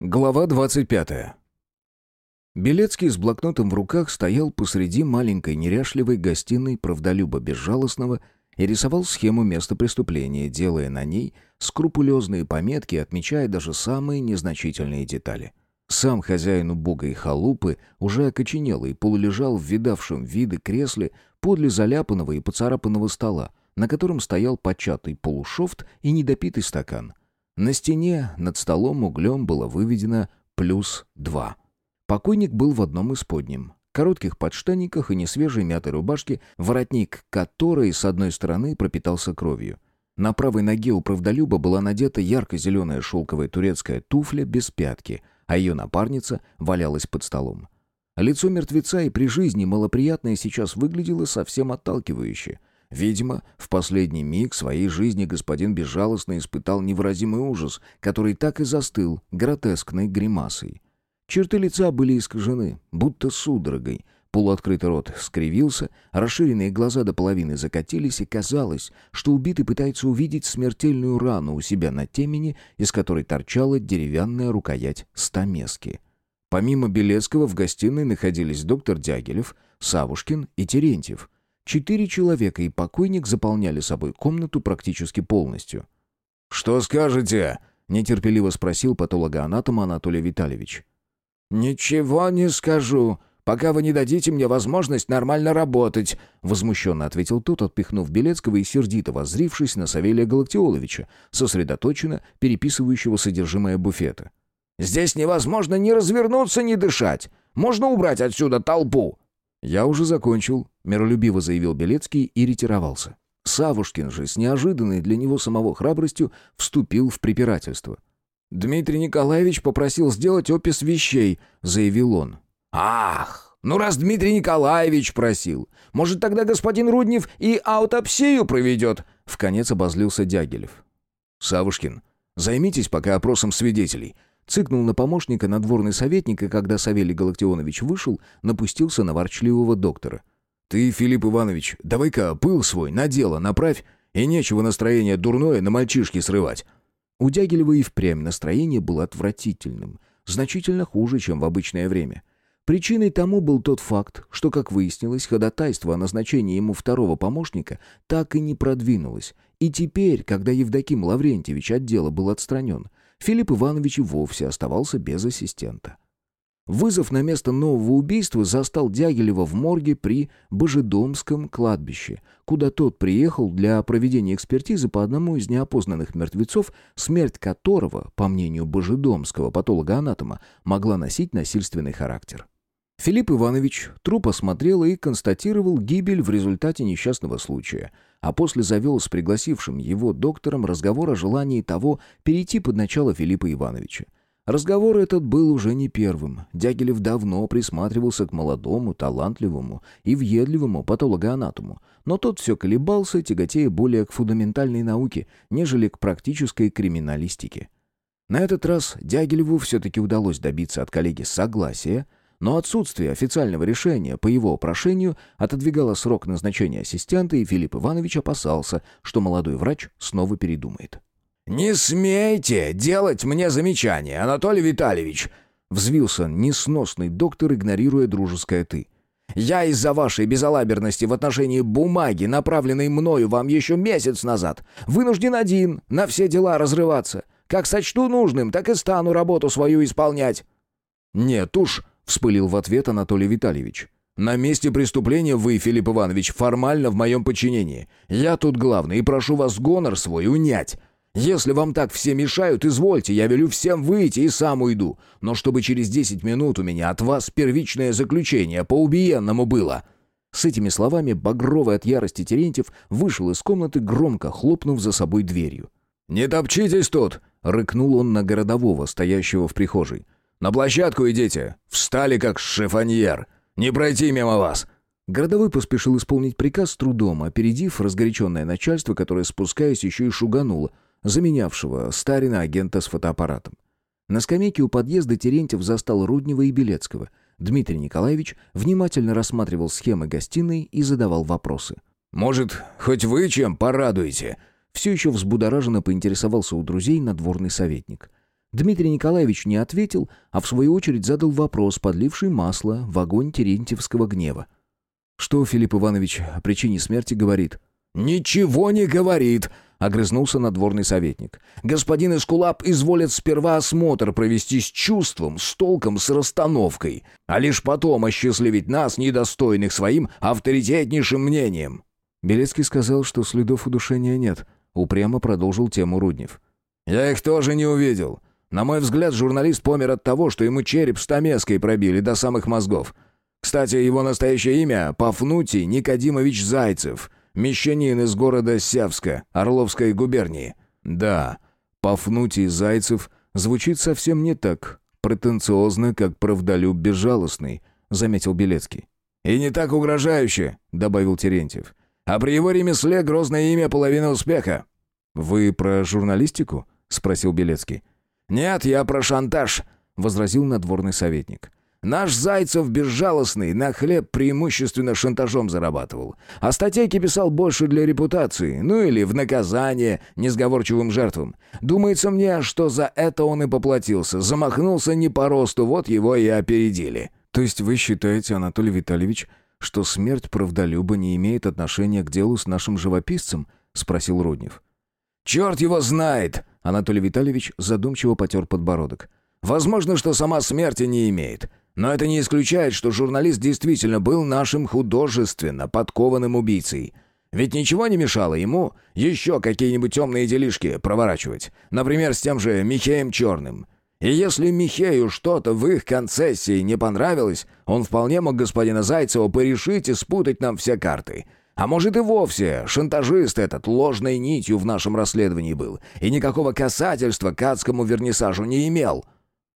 Глава 25. Белецкий с блокнотом в руках стоял посреди маленькой неряшливой гостиной правдолюба безжалостного и рисовал схему места преступления, делая на ней скрупулезные пометки, отмечая даже самые незначительные детали. Сам хозяин убогой халупы уже окоченелый полулежал в видавшем виды кресле подле заляпанного и поцарапанного стола, на котором стоял початый полушофт и недопитый стакан — на стене над столом углем было выведено «плюс два». Покойник был в одном из подним. Коротких подштанниках и несвежей мятой рубашке, воротник которой с одной стороны пропитался кровью. На правой ноге у правдолюба была надета ярко-зеленая шелковая турецкая туфля без пятки, а ее напарница валялась под столом. Лицо мертвеца и при жизни малоприятное сейчас выглядело совсем отталкивающе. Видимо, в последний миг своей жизни господин безжалостно испытал невыразимый ужас, который так и застыл гротескной гримасой. Черты лица были искажены, будто судорогой. Полуоткрытый рот скривился, расширенные глаза до половины закатились, и казалось, что убитый пытается увидеть смертельную рану у себя на темени, из которой торчала деревянная рукоять стамески. Помимо Белецкого в гостиной находились доктор Дягилев, Савушкин и Терентьев — Четыре человека и покойник заполняли собой комнату практически полностью. «Что скажете?» — нетерпеливо спросил патологоанатом Анатолий Витальевич. «Ничего не скажу, пока вы не дадите мне возможность нормально работать», — возмущенно ответил тот, отпихнув Белецкого и сердито воззрившись на Савелия Галактиоловича, сосредоточенно переписывающего содержимое буфета. «Здесь невозможно ни развернуться, ни дышать. Можно убрать отсюда толпу?» «Я уже закончил», — миролюбиво заявил Белецкий и ретировался. Савушкин же с неожиданной для него самого храбростью вступил в препирательство. «Дмитрий Николаевич попросил сделать опись вещей», — заявил он. «Ах, ну раз Дмитрий Николаевич просил, может тогда господин Руднев и аутопсию проведет?» — вконец обозлился Дягилев. «Савушкин, займитесь пока опросом свидетелей. Цыкнул на помощника надворный советник, и когда Савелий Галактионович вышел, напустился на ворчливого доктора. «Ты, Филипп Иванович, давай-ка пыл свой на дело направь, и нечего настроение дурное на мальчишки срывать». У Дягилева и впрямь настроение было отвратительным, значительно хуже, чем в обычное время. Причиной тому был тот факт, что, как выяснилось, ходатайство о назначении ему второго помощника так и не продвинулось, и теперь, когда Евдоким Лаврентьевич от дела был отстранен, Филипп Иванович вовсе оставался без ассистента. Вызов на место нового убийства застал Дягилева в морге при Божедомском кладбище, куда тот приехал для проведения экспертизы по одному из неопознанных мертвецов, смерть которого, по мнению Божедомского патолога-анатома, могла носить насильственный характер. Филипп Иванович труп осмотрел и констатировал гибель в результате несчастного случая, а после завел с пригласившим его доктором разговор о желании того перейти под начало Филиппа Ивановича. Разговор этот был уже не первым. Дягилев давно присматривался к молодому, талантливому и въедливому патологоанатому, но тот все колебался, тяготея более к фундаментальной науке, нежели к практической криминалистике. На этот раз Дягилеву все-таки удалось добиться от коллеги согласия, но отсутствие официального решения по его прошению отодвигало срок назначения ассистента, и Филипп Иванович опасался, что молодой врач снова передумает. «Не смейте делать мне замечания, Анатолий Витальевич!» Взвился несносный доктор, игнорируя дружеское «ты». «Я из-за вашей безалаберности в отношении бумаги, направленной мною вам еще месяц назад, вынужден один на все дела разрываться. Как сочту нужным, так и стану работу свою исполнять». «Нет уж», вспылил в ответ Анатолий Витальевич. «На месте преступления вы, Филипп Иванович, формально в моем подчинении. Я тут главный и прошу вас гонор свой унять. Если вам так все мешают, извольте, я велю всем выйти и сам уйду. Но чтобы через десять минут у меня от вас первичное заключение по убиенному было». С этими словами багровый от ярости Терентьев вышел из комнаты, громко хлопнув за собой дверью. «Не топчитесь тут!» — рыкнул он на городового, стоящего в прихожей. На площадку идите. Встали как шифоньер. Не пройти мимо вас». Городовой поспешил исполнить приказ с трудом, опередив разгоряченное начальство, которое, спускаясь, еще и шугануло, заменявшего старина агента с фотоаппаратом. На скамейке у подъезда Терентьев застал Руднева и Белецкого. Дмитрий Николаевич внимательно рассматривал схемы гостиной и задавал вопросы. «Может, хоть вы чем порадуете?» Все еще взбудораженно поинтересовался у друзей надворный советник. Дмитрий Николаевич не ответил, а в свою очередь задал вопрос, подливший масло в огонь Терентьевского гнева. «Что Филипп Иванович о причине смерти говорит?» «Ничего не говорит», — огрызнулся надворный советник. «Господин Эскулап изволит сперва осмотр провести с чувством, с толком, с расстановкой, а лишь потом осчастливить нас, недостойных своим авторитетнейшим мнением». Белецкий сказал, что следов удушения нет. Упрямо продолжил тему Руднев. «Я их тоже не увидел. На мой взгляд, журналист помер от того, что ему череп стамеской пробили до самых мозгов. Кстати, его настоящее имя — Пафнутий Никодимович Зайцев, мещанин из города Сявска, Орловской губернии. Да, Пафнутий Зайцев звучит совсем не так претенциозно, как правдолюб безжалостный, заметил Белецкий. «И не так угрожающе», — добавил Терентьев. «А при его ремесле грозное имя — половина успеха». «Вы про журналистику?» — спросил Белецкий. «Нет, я про шантаж», — возразил надворный советник. «Наш Зайцев безжалостный, на хлеб преимущественно шантажом зарабатывал. А статейки писал больше для репутации, ну или в наказание несговорчивым жертвам. Думается мне, что за это он и поплатился. Замахнулся не по росту, вот его и опередили». «То есть вы считаете, Анатолий Витальевич, что смерть правдолюба не имеет отношения к делу с нашим живописцем?» — спросил Руднев. «Черт его знает!» Анатолий Витальевич задумчиво потер подбородок. «Возможно, что сама смерти не имеет. Но это не исключает, что журналист действительно был нашим художественно подкованным убийцей. Ведь ничего не мешало ему еще какие-нибудь темные делишки проворачивать. Например, с тем же Михеем Черным. И если Михею что-то в их концессии не понравилось, он вполне мог господина Зайцева порешить и спутать нам все карты. А может и вовсе шантажист этот ложной нитью в нашем расследовании был и никакого касательства к адскому вернисажу не имел».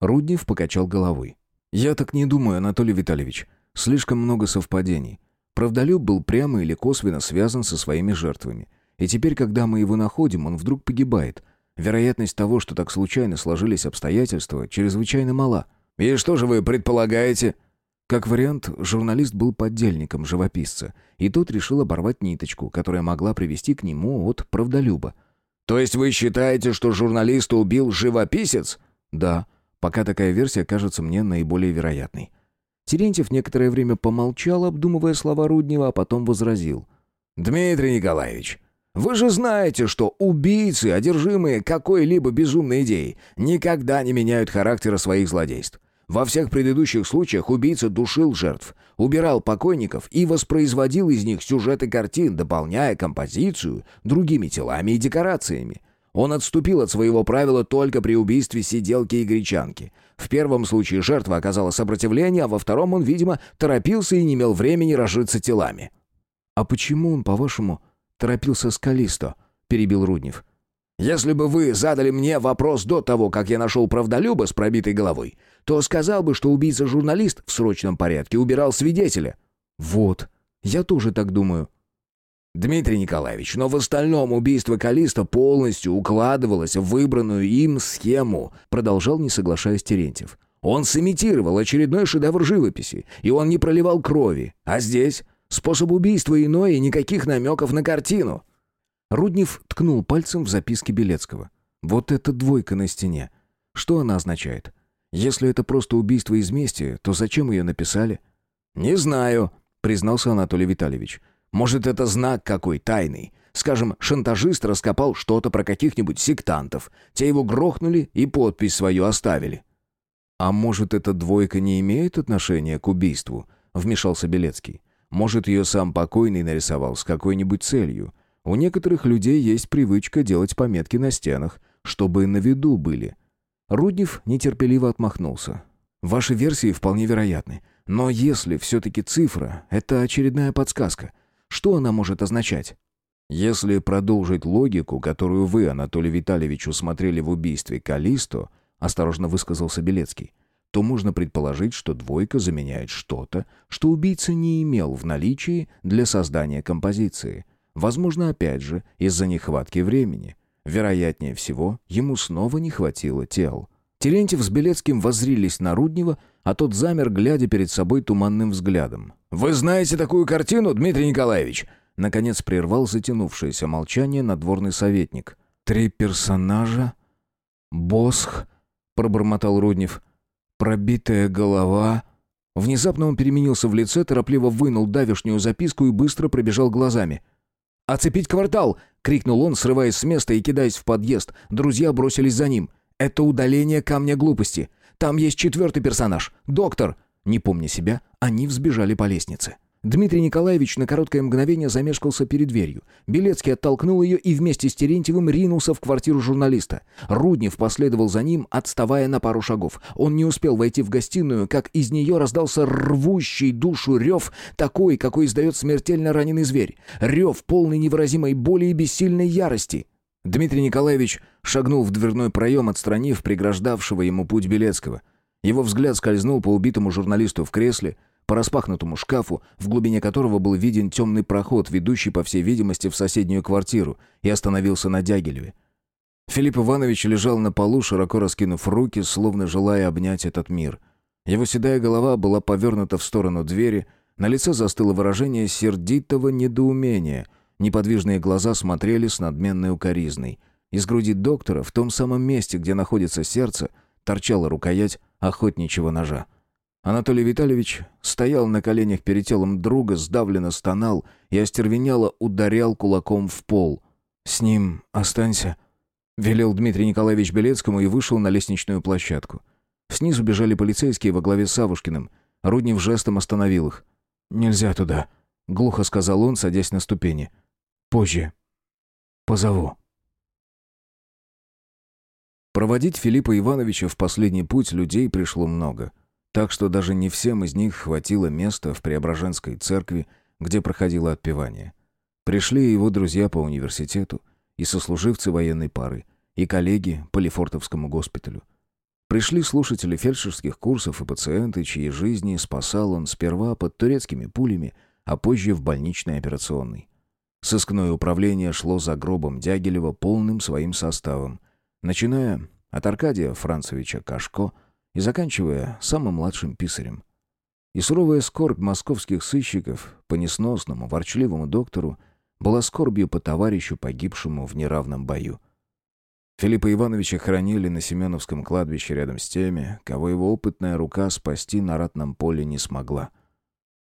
Руднев покачал головой. «Я так не думаю, Анатолий Витальевич. Слишком много совпадений. Правдолюб был прямо или косвенно связан со своими жертвами. И теперь, когда мы его находим, он вдруг погибает. Вероятность того, что так случайно сложились обстоятельства, чрезвычайно мала. «И что же вы предполагаете?» Как вариант, журналист был поддельником живописца, и тот решил оборвать ниточку, которая могла привести к нему от правдолюба. «То есть вы считаете, что журналиста убил живописец?» «Да, пока такая версия кажется мне наиболее вероятной». Терентьев некоторое время помолчал, обдумывая слова Руднева, а потом возразил. «Дмитрий Николаевич, вы же знаете, что убийцы, одержимые какой-либо безумной идеей, никогда не меняют характера своих злодейств. Во всех предыдущих случаях убийца душил жертв, убирал покойников и воспроизводил из них сюжеты картин, дополняя композицию другими телами и декорациями. Он отступил от своего правила только при убийстве сиделки и гречанки. В первом случае жертва оказала сопротивление, а во втором он, видимо, торопился и не имел времени разжиться телами. «А почему он, по-вашему, торопился с Калисто?» — перебил Руднев. Если бы вы задали мне вопрос до того, как я нашел правдолюба с пробитой головой, то сказал бы, что убийца-журналист в срочном порядке убирал свидетеля». «Вот, я тоже так думаю». «Дмитрий Николаевич, но в остальном убийство Калиста полностью укладывалось в выбранную им схему», продолжал, не соглашаясь Терентьев. «Он сымитировал очередной шедевр живописи, и он не проливал крови. А здесь способ убийства иной и никаких намеков на картину». Руднев ткнул пальцем в записке Белецкого. «Вот эта двойка на стене. Что она означает? Если это просто убийство из мести, то зачем ее написали?» «Не знаю», — признался Анатолий Витальевич. «Может, это знак какой тайный. Скажем, шантажист раскопал что-то про каких-нибудь сектантов. Те его грохнули и подпись свою оставили». «А может, эта двойка не имеет отношения к убийству?» — вмешался Белецкий. «Может, ее сам покойный нарисовал с какой-нибудь целью. У некоторых людей есть привычка делать пометки на стенах, чтобы на виду были. Руднев нетерпеливо отмахнулся. Ваши версии вполне вероятны. Но если все-таки цифра — это очередная подсказка, что она может означать? Если продолжить логику, которую вы, Анатолий Витальевич, усмотрели в убийстве Калисто, осторожно высказался Белецкий, то можно предположить, что двойка заменяет что-то, что убийца не имел в наличии для создания композиции — Возможно, опять же, из-за нехватки времени. Вероятнее всего, ему снова не хватило тел. Терентьев с Белецким воззрились на Руднева, а тот замер, глядя перед собой туманным взглядом. «Вы знаете такую картину, Дмитрий Николаевич?» Наконец прервал затянувшееся молчание надворный советник. «Три персонажа? Босх, пробормотал Руднев. «Пробитая голова...» Внезапно он переменился в лице, торопливо вынул давешнюю записку и быстро пробежал глазами. «Оцепить квартал!» — крикнул он, срываясь с места и кидаясь в подъезд. Друзья бросились за ним. «Это удаление камня глупости. Там есть четвертый персонаж — доктор!» Не помня себя, они взбежали по лестнице. Дмитрий Николаевич на короткое мгновение замешкался перед дверью. Белецкий оттолкнул ее и вместе с Терентьевым ринулся в квартиру журналиста. Руднев последовал за ним, отставая на пару шагов. Он не успел войти в гостиную, как из нее раздался рвущий душу рев, такой, какой издает смертельно раненый зверь. Рев, полный невыразимой боли и бессильной ярости. Дмитрий Николаевич шагнул в дверной проем, отстранив преграждавшего ему путь Белецкого. Его взгляд скользнул по убитому журналисту в кресле, по распахнутому шкафу, в глубине которого был виден темный проход, ведущий, по всей видимости, в соседнюю квартиру, и остановился на Дягилеве. Филипп Иванович лежал на полу, широко раскинув руки, словно желая обнять этот мир. Его седая голова была повернута в сторону двери, на лице застыло выражение сердитого недоумения, неподвижные глаза смотрели с надменной укоризной. Из груди доктора, в том самом месте, где находится сердце, торчала рукоять охотничьего ножа. Анатолий Витальевич стоял на коленях перед телом друга, сдавленно стонал и остервенело ударял кулаком в пол. «С ним останься», — велел Дмитрий Николаевич Белецкому и вышел на лестничную площадку. Снизу бежали полицейские во главе с Савушкиным. Руднев жестом остановил их. «Нельзя туда», — глухо сказал он, садясь на ступени. «Позже. Позову». Проводить Филиппа Ивановича в последний путь людей пришло много — так что даже не всем из них хватило места в Преображенской церкви, где проходило отпевание. Пришли его друзья по университету, и сослуживцы военной пары, и коллеги по Лефортовскому госпиталю. Пришли слушатели фельдшерских курсов и пациенты, чьи жизни спасал он сперва под турецкими пулями, а позже в больничной операционной. Сыскное управление шло за гробом Дягилева полным своим составом, начиная от Аркадия Францевича Кашко – и заканчивая самым младшим писарем. И суровая скорбь московских сыщиков по несносному, ворчливому доктору была скорбью по товарищу, погибшему в неравном бою. Филиппа Ивановича хоронили на Семеновском кладбище рядом с теми, кого его опытная рука спасти на ратном поле не смогла.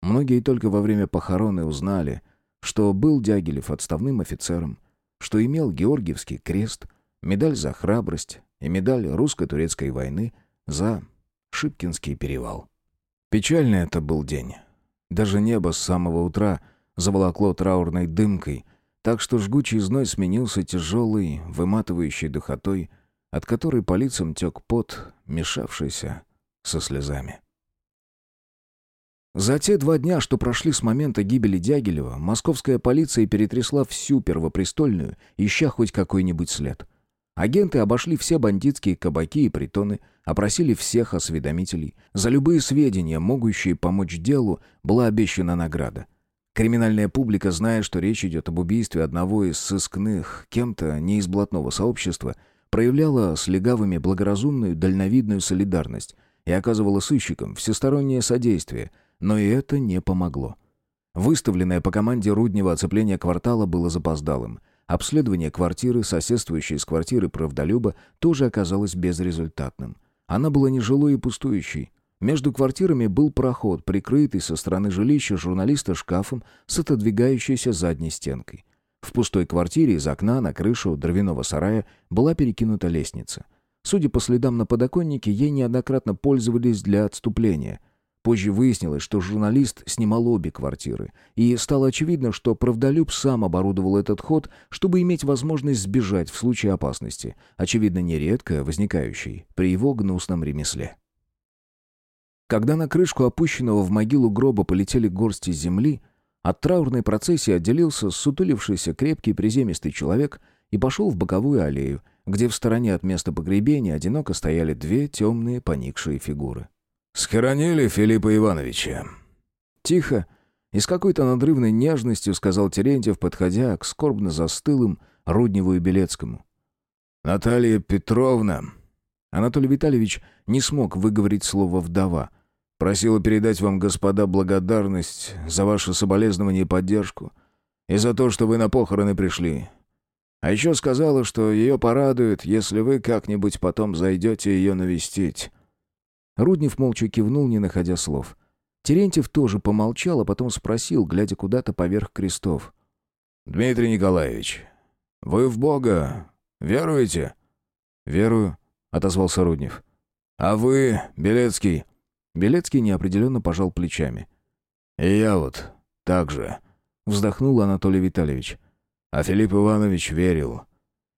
Многие только во время похороны узнали, что был Дягилев отставным офицером, что имел Георгиевский крест, медаль за храбрость и медаль русско-турецкой войны за Шипкинский перевал. Печальный это был день. Даже небо с самого утра заволокло траурной дымкой, так что жгучий зной сменился тяжелой, выматывающей духотой, от которой по лицам тек пот, мешавшийся со слезами. За те два дня, что прошли с момента гибели Дягилева, московская полиция перетрясла всю Первопрестольную, ища хоть какой-нибудь след. Агенты обошли все бандитские кабаки и притоны, опросили всех осведомителей. За любые сведения, могущие помочь делу, была обещана награда. Криминальная публика, зная, что речь идет об убийстве одного из сыскных, кем-то не из блатного сообщества, проявляла с легавыми благоразумную, дальновидную солидарность и оказывала сыщикам всестороннее содействие, но и это не помогло. Выставленное по команде Руднева оцепление квартала было запоздалым – Обследование квартиры, соседствующей с квартирой правдолюба, тоже оказалось безрезультатным. Она была нежилой и пустующей. Между квартирами был проход, прикрытый со стороны жилища журналиста шкафом с отодвигающейся задней стенкой. В пустой квартире из окна на крышу дровяного сарая была перекинута лестница. Судя по следам на подоконнике, ей неоднократно пользовались для отступления – Позже выяснилось, что журналист снимал обе квартиры, и стало очевидно, что правдолюб сам оборудовал этот ход, чтобы иметь возможность сбежать в случае опасности, очевидно нередко возникающей при его гнусном ремесле. Когда на крышку опущенного в могилу гроба полетели горсти земли, от траурной процессии отделился сутулившийся крепкий приземистый человек и пошел в боковую аллею, где в стороне от места погребения одиноко стояли две темные поникшие фигуры. «Схоронили Филиппа Ивановича». Тихо и с какой-то надрывной нежностью сказал Терентьев, подходя к скорбно застылым Рудневу и Белецкому. «Наталья Петровна...» Анатолий Витальевич не смог выговорить слово «вдова». «Просила передать вам, господа, благодарность за ваше соболезнование и поддержку, и за то, что вы на похороны пришли. А еще сказала, что ее порадует, если вы как-нибудь потом зайдете ее навестить». Руднев молча кивнул, не находя слов. Терентьев тоже помолчал, а потом спросил, глядя куда-то поверх крестов. «Дмитрий Николаевич, вы в Бога веруете?» «Верую», — отозвался Руднев. «А вы, Белецкий?» Белецкий неопределенно пожал плечами. «И я вот так же», — вздохнул Анатолий Витальевич. А Филипп Иванович верил.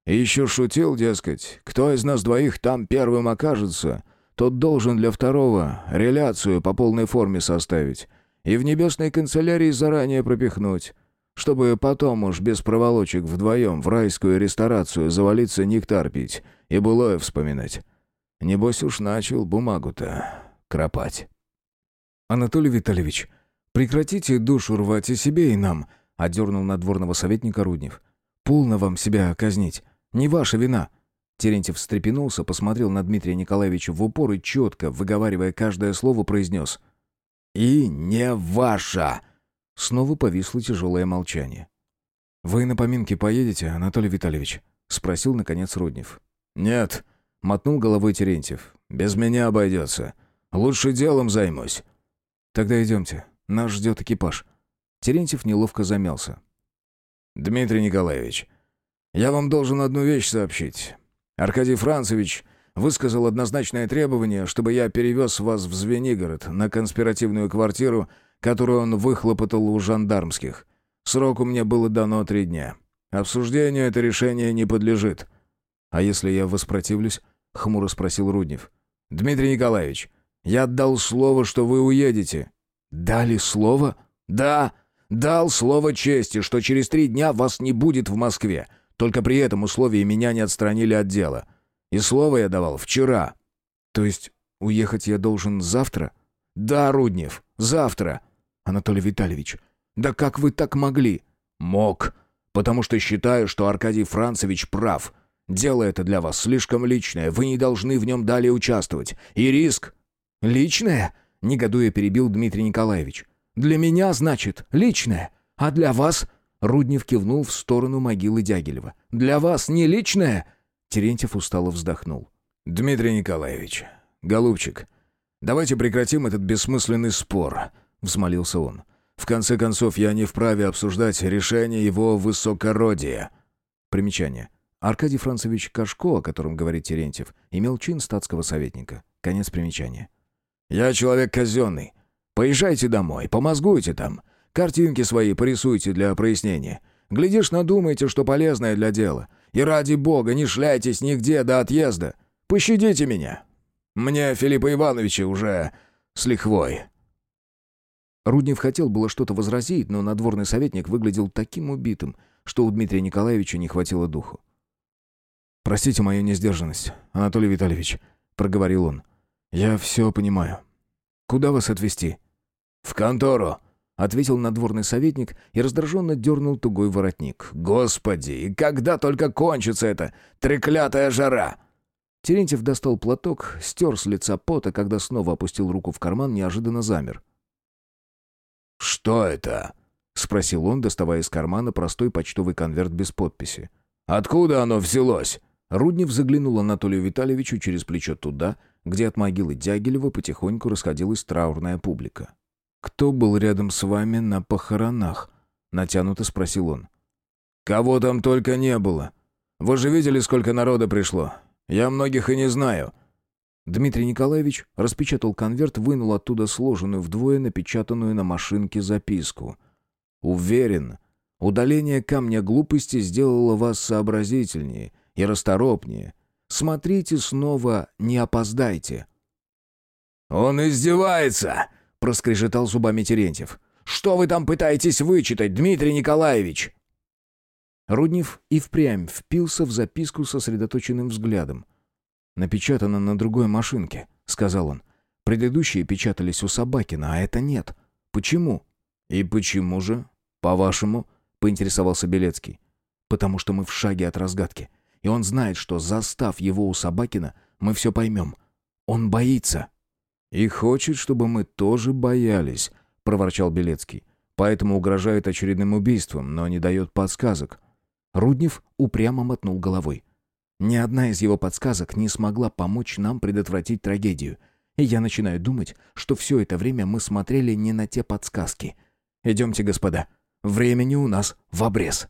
И еще шутил, дескать, кто из нас двоих там первым окажется, тот должен для второго реляцию по полной форме составить и в небесной канцелярии заранее пропихнуть, чтобы потом уж без проволочек вдвоем в райскую ресторацию завалиться нектар пить и былое вспоминать. Небось уж начал бумагу-то кропать. «Анатолий Витальевич, прекратите душу рвать и себе, и нам», — одернул надворного советника Руднев. «Полно вам себя казнить. Не ваша вина». Терентьев встрепенулся, посмотрел на Дмитрия Николаевича в упор и четко, выговаривая каждое слово, произнес. «И не ваша!» Снова повисло тяжелое молчание. «Вы на поминки поедете, Анатолий Витальевич?» — спросил, наконец, Руднев. «Нет», — мотнул головой Терентьев. «Без меня обойдется. Лучше делом займусь». «Тогда идемте. Нас ждет экипаж». Терентьев неловко замялся. «Дмитрий Николаевич, я вам должен одну вещь сообщить. Аркадий Францевич высказал однозначное требование, чтобы я перевез вас в Звенигород на конспиративную квартиру, которую он выхлопотал у жандармских. Сроку мне было дано три дня. Обсуждению это решение не подлежит». «А если я воспротивлюсь?» — хмуро спросил Руднев. «Дмитрий Николаевич, я отдал слово, что вы уедете». «Дали слово?» «Да!» Дал слово чести, что через три дня вас не будет в Москве. Только при этом условии меня не отстранили от дела. И слово я давал вчера». «То есть уехать я должен завтра?» «Да, Руднев, завтра». «Анатолий Витальевич, да как вы так могли?» «Мог, потому что считаю, что Аркадий Францевич прав. Дело это для вас слишком личное, вы не должны в нем далее участвовать. И риск...» «Личное?» — негодуя перебил Дмитрий Николаевич. Для меня, значит, личное. А для вас...» Руднев кивнул в сторону могилы Дягилева. «Для вас не личное?» Терентьев устало вздохнул. «Дмитрий Николаевич, голубчик, давайте прекратим этот бессмысленный спор», — взмолился он. «В конце концов, я не вправе обсуждать решение его высокородия». Примечание. Аркадий Францевич Кашко, о котором говорит Терентьев, имел чин статского советника. Конец примечания. «Я человек казенный. Поезжайте домой, помозгуйте там. Картинки свои порисуйте для прояснения. Глядишь, надумайте, что полезное для дела. И ради бога, не шляйтесь нигде до отъезда. Пощадите меня. Мне Филиппа Ивановича уже с лихвой». Руднев хотел было что-то возразить, но надворный советник выглядел таким убитым, что у Дмитрия Николаевича не хватило духу. «Простите мою несдержанность, Анатолий Витальевич», — проговорил он. «Я все понимаю. Куда вас отвезти?» «В контору», — ответил надворный советник и раздраженно дернул тугой воротник. «Господи, и когда только кончится эта треклятая жара!» Терентьев достал платок, стер с лица пота, когда снова опустил руку в карман, неожиданно замер. «Что это?» — спросил он, доставая из кармана простой почтовый конверт без подписи. «Откуда оно взялось?» Руднев заглянул Анатолию Витальевичу через плечо туда, где от могилы Дягилева потихоньку расходилась траурная публика. «Кто был рядом с вами на похоронах?» — натянуто спросил он. «Кого там только не было. Вы же видели, сколько народа пришло. Я многих и не знаю». Дмитрий Николаевич распечатал конверт, вынул оттуда сложенную вдвое напечатанную на машинке записку. «Уверен, удаление камня глупости сделало вас сообразительнее и расторопнее. Смотрите снова, не опоздайте». «Он издевается!» Проскрежетал зубами Терентьев. «Что вы там пытаетесь вычитать, Дмитрий Николаевич?» Руднев и впрямь впился в записку сосредоточенным взглядом. «Напечатано на другой машинке», — сказал он. «Предыдущие печатались у Собакина, а это нет. Почему?» «И почему же, по-вашему?» — поинтересовался Белецкий. «Потому что мы в шаге от разгадки. И он знает, что, застав его у Собакина, мы все поймем. Он боится». «И хочет, чтобы мы тоже боялись», — проворчал Белецкий. «Поэтому угрожает очередным убийством, но не дает подсказок». Руднев упрямо мотнул головой. Ни одна из его подсказок не смогла помочь нам предотвратить трагедию. И я начинаю думать, что все это время мы смотрели не на те подсказки. Идемте, господа. Времени у нас в обрез.